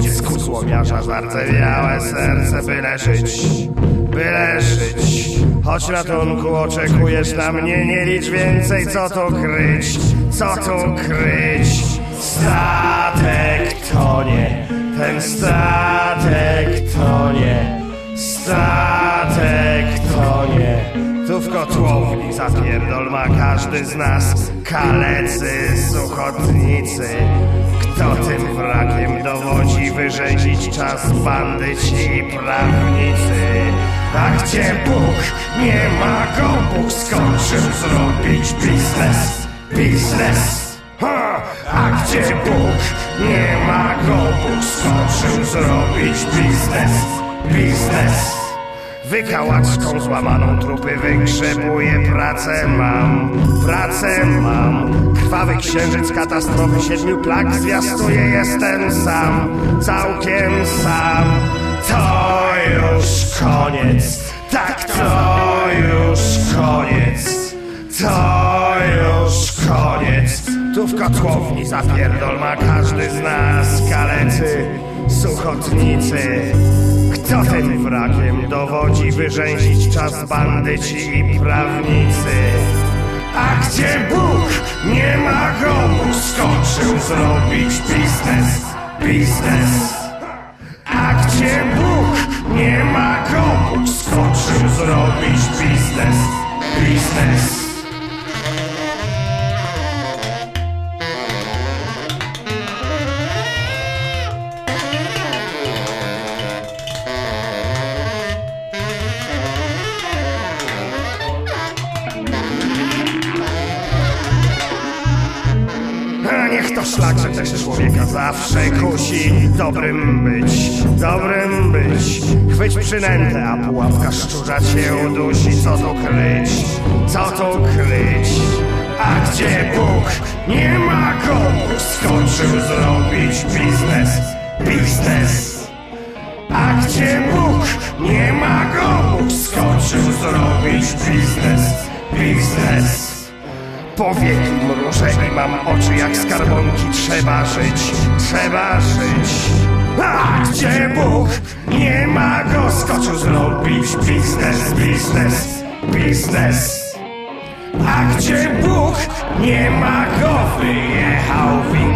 dziecku złomiarza zardzewiałe serce, byle żyć, byle żyć. Choć ratunku oczekujesz na mnie, nie licz więcej, co tu kryć, co tu kryć. Statek tonie, ten statek tonie, statek tonie. Tu w kotłowni zapierdol ma każdy z nas, kalecy, suchotnicy. Kto tym wrakiem dowodzi wyrzędzić czas bandyci i prawnicy? A gdzie Bóg? Nie ma go, Bóg skończył zrobić biznes, biznes. Ha! A gdzie Bóg? Nie ma go, Bóg skończył zrobić biznes, biznes. Wykałaczką złamaną trupy wygrzebuję pracę mam, pracę mam Krwawy księżyc katastrofy siedmiu plag zwiastuje jestem sam, całkiem sam. To już koniec, tak to już koniec To już koniec. Tu w kotłowni zapierdol ma każdy z nas Kalecy, suchotnicy. Kto tym wrakiem dowodzi wyrzęzić czas bandyci i prawnicy? Skoczył zrobić biznes, biznes. A gdzie Bóg nie ma Bóg skoczył zrobić biznes, biznes. Niech to szlak, że też człowieka zawsze kusi. Dobrym być, dobrym być. Chwyć przynętę, a pułapka szczurza cię udusi Co tu kryć, co tu kryć? A gdzie Bóg? Nie ma go. Bóg skoczył zrobić biznes, biznes. A gdzie Bóg? Nie ma go. Bóg skoczył zrobić biznes, biznes. Powieki mrużę i mam oczy jak skarbonki. Trzeba żyć, trzeba żyć. A gdzie Bóg? Nie ma go. Skoczył zrobić biznes, biznes, biznes. A gdzie Bóg? Nie ma go. Wyjechał w interesach